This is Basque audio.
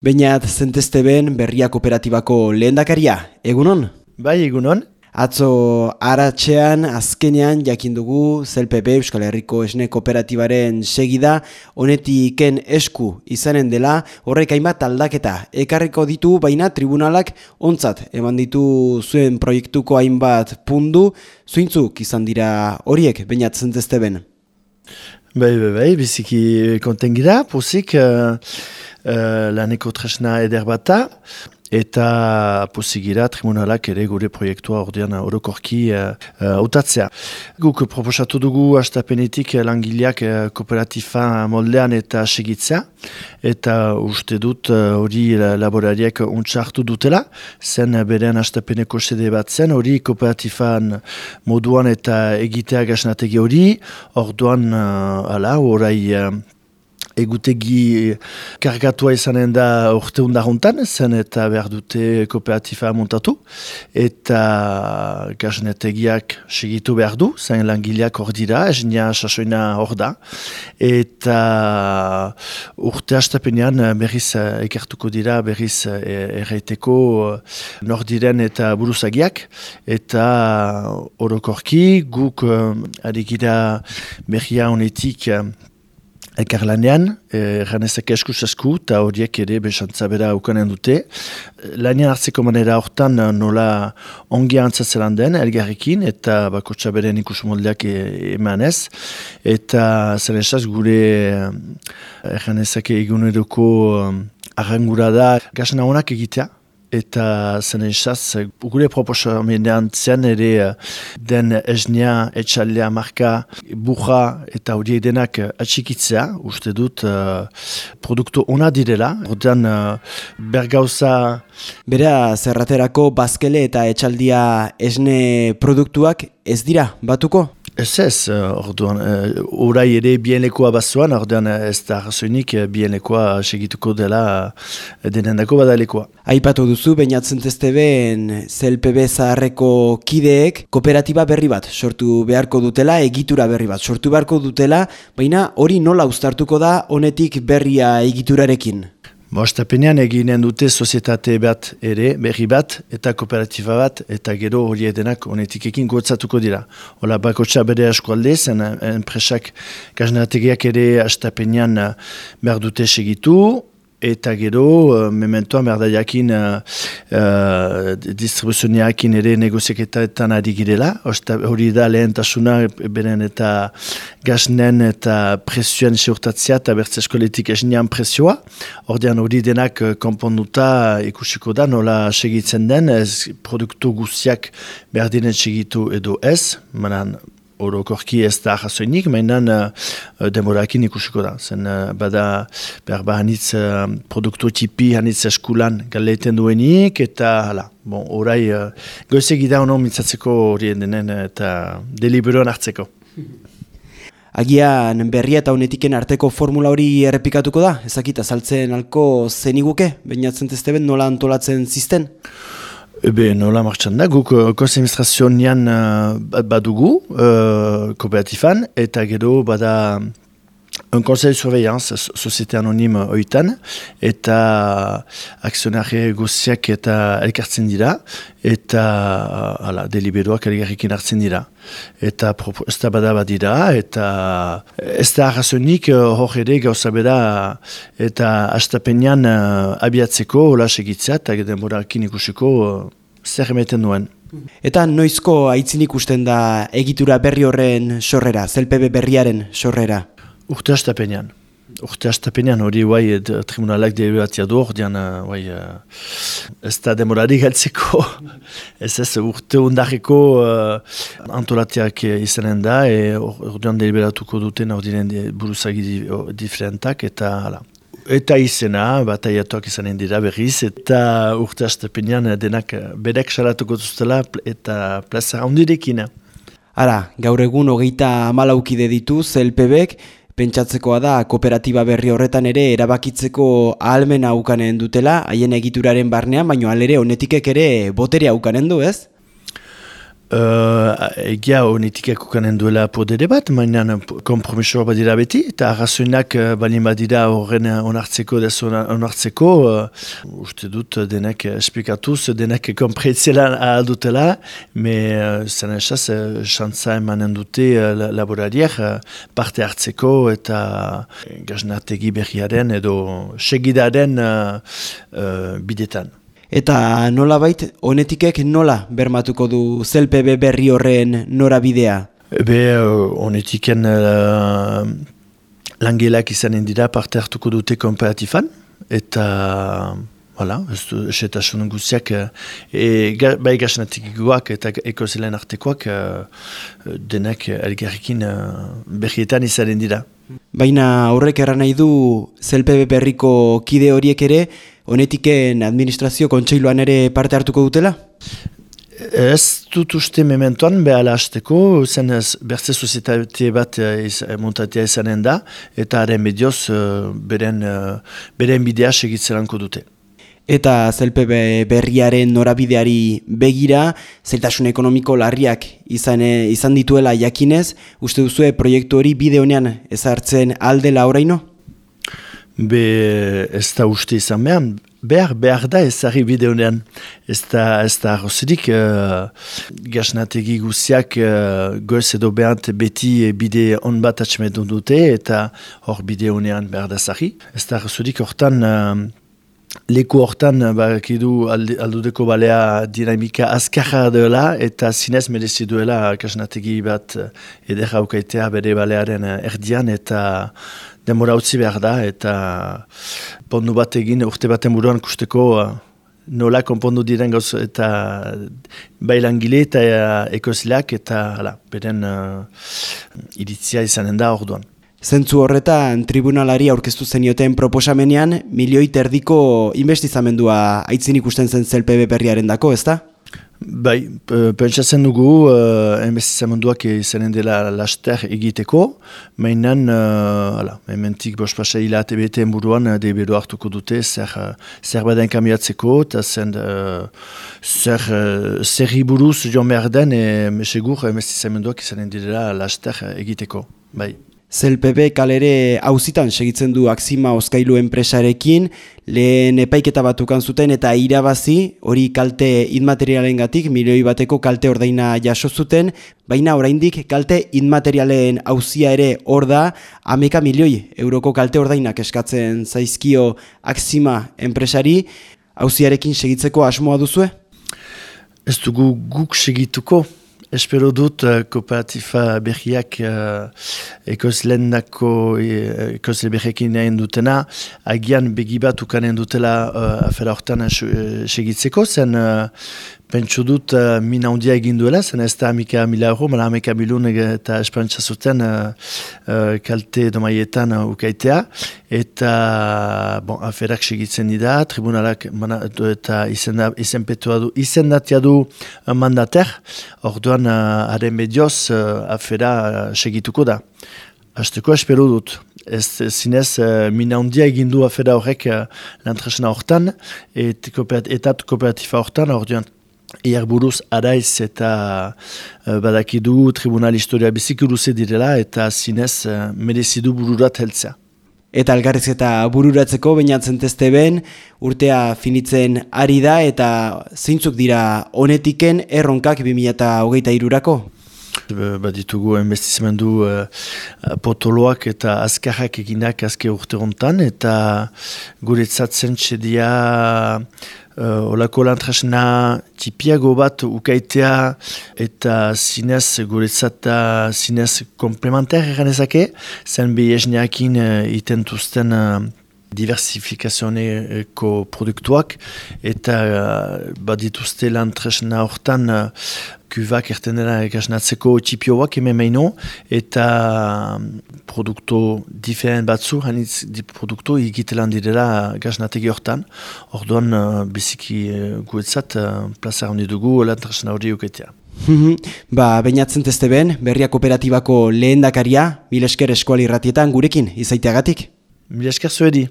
Bainat zentezte ben berria kooperatibako lehendakaria, egunon? Bai, egunon. Atzo aratxean azkenean jakin dugu ZLPP Euskal Herriko Esne Kooperatibaren segida honetiken esku izanen dela horrek hainbat aldaketa. Ekarriko ditu baina tribunalak ontzat eman ditu zuen proiektuko hainbat pundu zuintzuk izan dira horiek bainat zentezte ben. Bai, bai, bai, biziki kontengira, pozik... Uh... Uh, laneko tresna eder bata, eta posigira tribunalak ere gure proiektua ordean orokorki uh, uh, Guk proposatu dugu astapenetik langileak uh, kooperatifa moldean eta segitzea, eta uste dut hori uh, laborariak untxartu dutela, zen beren astapeneko sede bat zen, hori kooperatifan moduan eta egitea gasnategi hori, orduan, uh, ala, orai egutegi kargatua izanen da urte undaruntan, zen eta behar dute kooperatifa montatu, eta gazenetegiak segitu behar du, zen langileak hor dira, esnia sasoina hor da, eta urte hastapenean berriz ekertuko dira, berriz erraiteko nor diren eta buruzagiak, eta orokorki guk adigira berria honetik Elkarlanean, erranezak eh, eskuz esku, eta horiek ere besantza bera aukanen dute. Lanean hartzeko manera hortan nola ongi antzatzen den, elgarrekin, eta bako txaberen ikus moldeak e, emanez. Eta zer esaz gure erranezak eguneroko arrangura da gasena honak egitea eta zen esaz, gure proposamenean zen ere eh, den esnea, etxalea, marka, buja eta hori denak atxikitzea, uste dut uh, produktu ona direla, ordean uh, bergauza... Bera, zerraterako bazkele eta etxaldia esne produktuak ez dira, batuko? Ez ez, uh, orduan, uh, orai ere bienlekoa bazuan, orduan uh, ez da arrazoinik bienlekoa segituko dela denendako badalekoa. Aipatu duzu, bainatzen tezte ben ZLPB zaharreko kideek kooperatiba berri bat sortu beharko dutela, egitura berri bat sortu beharko dutela, baina hori nola ustartuko da honetik berria egiturarekin? Bostapenean eginen dute sozietate bat ere, berri bat, eta kooperatiba bat, eta gero hori edenak honetik ekin gotzatuko dira. Ola bako bere asko alde, zen enpresak gaznerategiak ere astapenean behar dute segitu, eta gero, uh, mementoan behar da jakin uh, uh, ere negoziaketaetan ari girela, hori da lehentasuna beren eta gaznen eta presioan seurtatzea eta bertze eskoletik esnean presioa, ordean hori denak uh, konponduta ikusiko da, nola segitzen den, ez produktu guztiak behar dinen segitu edo ez, manan orokorki ez da jasoinik, mainan uh, demorakin ikusiko da. Zen uh, bada behar ba hanitz uh, produktu tipi hanitz eskulan galeten duenik, eta hala, bon, orai uh, goizegi da hono mitzatzeko horien denen eta deliberoan hartzeko. Agian berria eta honetiken arteko formula hori errepikatuko da? Ezakita, saltzen alko zeniguke, bainatzen tezteben nola antolatzen zisten? Ebe, nola martxan da, guk uh, konzemistrazioan uh, badugu, uh, kooperatifan, eta gero bada un conseil de surveillance, société anonyme oitan, eta akzionare goziak eta elkartzen dira, eta ala, deliberoak elgarrikin hartzen dira. Eta ez da bada badira, eta ez da arrazonik hor ere gauza beda, eta astapenean uh, abiatzeko, hola segitzea, eta denborakin ikusiko uh, zer emeten duen. Eta noizko aitzin ikusten da egitura berri horren sorrera, zelpebe berriaren sorrera? Urte astapenean. Urte astapenean hori guai tribunalak deliberatia du ordean guai ez da demorari galtzeko. ez ez urte undarriko uh, antolatiak izanen da e ordean deliberatuko duten ordinen buruzagi diferentak eta hala. Eta izena, bat aiatuak izanen dira berriz, eta urte astapenean denak bedek salatuko duztela eta plaza handirekin. Ara, gaur egun hogeita amalaukide ditu, zelpebek, pentsatzekoa da kooperatiba berri horretan ere erabakitzeko ahalmena aukanen dutela, haien egituraren barnean, baino alere honetikek ere botere aukanen du, ez? Uh, egia honetikako kanen duela podere bat, mainan kompromisoa badira beti, eta arrazoinak uh, balin badira horren onartzeko, desu onartzeko, uh, uste dut denek esplikatuz, denek kompreitzela aldutela, me uh, zen esaz, uh, xantza emanen dute uh, laborariak uh, parte hartzeko eta gaznategi berriaren edo segidaren uh, uh, bidetan. Eta nola bait, honetikek nola bermatuko du ZLPB berri horren norabidea? Be, honetiken uh, langelak izanen dira parte hartuko dute komparatifan, eta, hala, du, esetasun guziak, e, ga, bai gasnatik eta ekozelen artekoak uh, denak elgarrikin uh, berrietan izanen dira. Baina horrek erran nahi du ZLPB berriko kide horiek ere, honetiken administrazio kontseiluan ere parte hartuko dutela? Ez dut uste mementoan behala hasteko, zen ez bertze sozietate bat eh, iz, eh, montatea izanen da, eta haren medioz uh, beren, beren bidea segitzeranko dute. Eta ZLPB berriaren norabideari begira, zeltasun ekonomiko larriak izan, izan dituela jakinez, uste duzue proiektu hori bide honean ezartzen aldela oraino? Be ez da uste izan behar, behar, behar da ezari bideonean. Ez da, ez da arrozirik, uh, gasnategi guziak uh, goez edo behant beti bide on bat atxemedun dute eta hor bideonean behar da zari. Ez da arrozirik hortan, uh, leku hortan barakidu aldudeko balea dinamika azkarra dela eta zinez merezi duela gasnategi bat edera ukaitea bere balearen erdian eta denbora utzi behar da, eta pondu bat egin urte baten buruan kusteko nola konpondu diren gauz, eta bailangile eta ekozileak, eta hala, beren uh, iritzia izanen da orduan. Zentzu horretan, tribunalari aurkeztu zenioten proposamenean, milioi terdiko investizamendua aitzin ikusten zen zelpebe berriaren dako, ezta? Bai, pentsatzen dugu, uh, enbestizamunduak izanen dela laster egiteko, mainan, uh, ala, ementik bospasa hilate bete buruan, uh, debedo hartuko dute, zer, zer baden kamiatzeko, eta zen, uh, zer, zer hiburuz joan behar den, e, mesegur, enbestizamunduak izanen dela laster egiteko, bai. ZLPB kalere hauzitan segitzen du Aksima Oskailu enpresarekin, lehen epaiketa batukan zuten eta irabazi hori kalte inmaterialen gatik, milioi bateko kalte ordaina jaso zuten, baina oraindik kalte inmaterialen hauzia ere hor da, ameka milioi euroko kalte ordainak eskatzen zaizkio Aksima enpresari, hauziarekin segitzeko asmoa duzue? Ez dugu guk segituko, Espero dut uh, kooperatifa berriak uh, ekoslen dako uh, ekosle berrekin nahen dutena, agian begibat ukanen dutela uh, afera hortan uh, segitzeko, zen uh, Pentsu dut uh, min handia egin duela, zen ez da amika mila euro, mala amika milun eta esperantza zuten uh, uh, kalte domaietan uh, ukaitea. Eta bon, aferak segitzen dira, tribunalak mana, eta izenpetua du, izendatia du mandater, orduan uh, haren medioz uh, afera uh, segituko da. Azteko espero dut. Ez zinez, uh, min handia egin du afera horrek uh, lantresna hortan, et, eta kooperatifa hortan, orduan Iar buruz araiz eta uh, badakidu tribunal historia bizik direla eta zinez uh, merezidu bururat heltzea. Eta algarriz eta bururatzeko bainatzen tezte ben, urtea finitzen ari da eta zeintzuk dira honetiken erronkak 2008 irurako? Ba ditugu investizimendu uh, potoloak eta azkarrak eginak azke urte hontan eta guretzatzen txedia uh, olako lantrasna tipiago bat ukaitea eta zinez guretzat zinez komplementer eganezake, zen behiesneakin uh, itentuzten uh, diversifikazioneko produktuak eta uh, badituzte lantresna hortan uh, kuvak erten dela gaznatzeko txipioak hemen meino eta um, produkto diferent batzu, hanitz di produkto egitelan direla gaznategi hortan orduan uh, biziki uh, guetzat uh, plaza handi dugu lantresna hori uketea. ba, bainatzen tezte ben, berria kooperatibako lehen dakaria, mil esker eskuali ratietan gurekin, izaiteagatik. Mil esker zuedi.